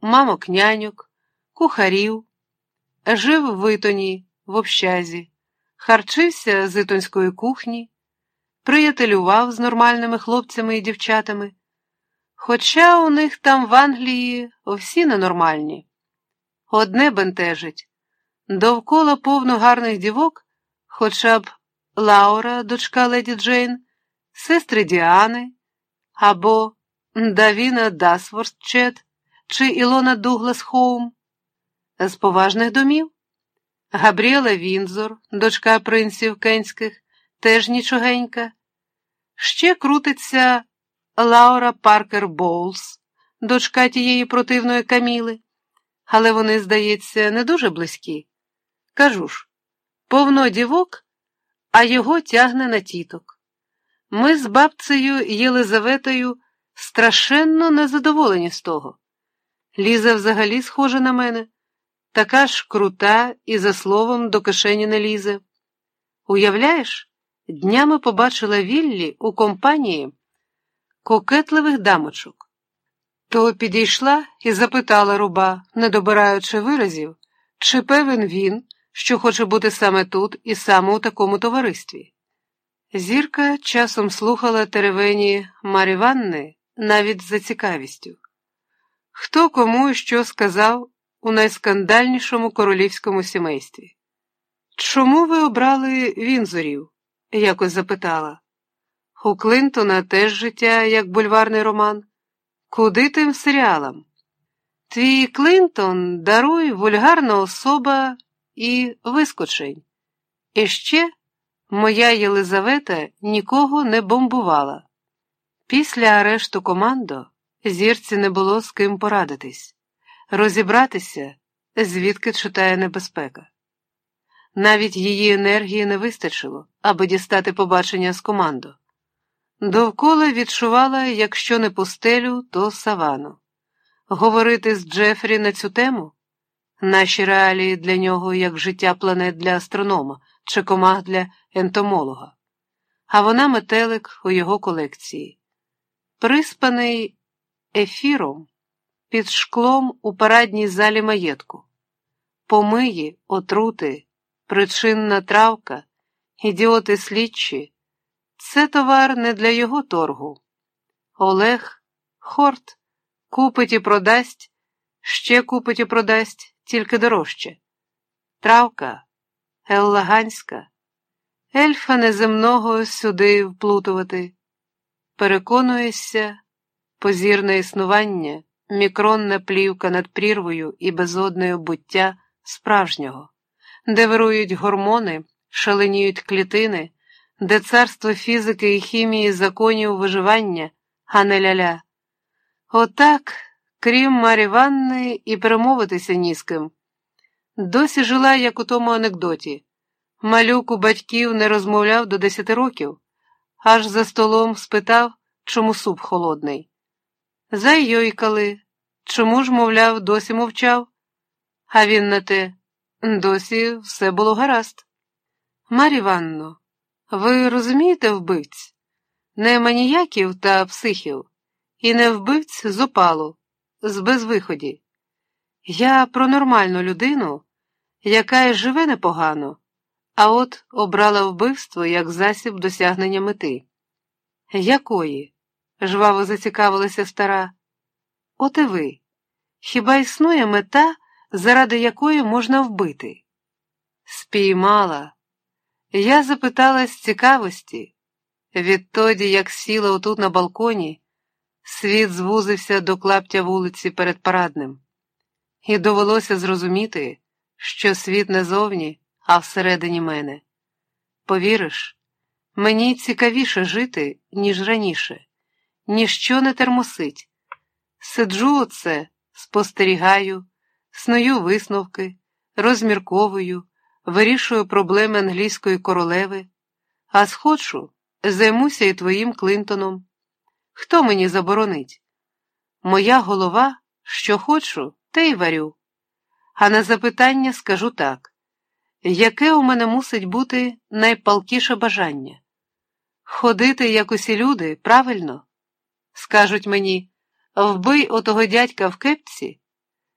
мамок няньок, кухарів, жив в Ітоні, в общазі, харчився з ітонської кухні, приятелював з нормальними хлопцями і дівчатами. Хоча у них там в Англії всі ненормальні. Одне бентежить довкола повно гарних дівок, хоча б Лаура, дочка леді Джейн, сестри Діани або Давіна Дакворт-Чед чи Ілона Дуглас Хоум. З поважних домів Габріела Вінзор, дочка принців Кенських, теж нічогенька. Ще крутиться Лаура Паркер Боулс, дочка тієї противної Каміли, але вони, здається, не дуже близькі. Кажу ж, повно дівок, а його тягне на тіток. Ми з бабцею Єлизаветою страшенно незадоволені з того. Ліза взагалі схожа на мене, така ж крута і за словом до кишені не лізе. Уявляєш, днями побачила Віллі у компанії кокетливих дамочок. То підійшла і запитала руба, не добираючи виразів, чи певен він, що хоче бути саме тут і саме у такому товаристві. Зірка часом слухала теревені Маріванни навіть за цікавістю. Хто кому і що сказав у найскандальнішому королівському сімействі? Чому ви обрали Вінзорів? якось запитала. У Клинтона теж життя, як бульварний роман. Куди тим серіалам? Твій Клинтон даруй вульгарна особа і вискочень. І ще моя Єлизавета нікого не бомбувала. Після арешту командо зірці не було з ким порадитись, розібратися, звідки читає небезпека. Навіть її енергії не вистачило, аби дістати побачення з командо. Довкола відчувала, якщо не пустелю, то савану. Говорити з Джефрі на цю тему наші реалії для нього як життя планет для астронома чи комах для ентомолога, а вона метелик у його колекції. Приспаний ефіром під шклом у парадній залі маєтку, помиї, отрути, причинна травка, ідіоти слідчі. Це товар не для його торгу. Олег, хорт, купить і продасть, ще купить і продасть, тільки дорожче. Травка, еллаганська, ельфа неземного сюди вплутувати. Переконуєшся, позірне існування, мікронна плівка над прірвою і безодною буття справжнього, де вирують гормони, шаленіють клітини де царство фізики і хімії законів виживання, а не ляля. Отак, крім Марі Ванни, і перемовитися ні з ким. Досі жила, як у тому анекдоті. Малюк у батьків не розмовляв до десяти років, аж за столом спитав, чому суп холодний. Зайойкали, чому ж, мовляв, досі мовчав, а він на те досі все було гаразд. Марі Ванно, ви розумієте вбивць? Не маніяків та психів, і не вбивць з опалу, з безвиході. Я про нормальну людину, яка й живе непогано, а от обрала вбивство як засіб досягнення мети. Якої? Жваво зацікавилася стара. От і ви. Хіба існує мета, заради якої можна вбити? Спіймала. Я запитала з цікавості. Відтоді, як сіла отут на балконі, світ звузився до клаптя вулиці перед парадним, і довелося зрозуміти, що світ не зовні, а всередині мене. Повіриш, мені цікавіше жити, ніж раніше, ніщо не термосить. Сиджу оце, спостерігаю, сную висновки, розмірковую вирішую проблеми англійської королеви, а схочу, займуся і твоїм Клинтоном. Хто мені заборонить? Моя голова, що хочу, те й варю. А на запитання скажу так: яке у мене мусить бути найпалкіше бажання? Ходити, як усі люди, правильно? Скажуть мені, вбий отого дядька в кепці,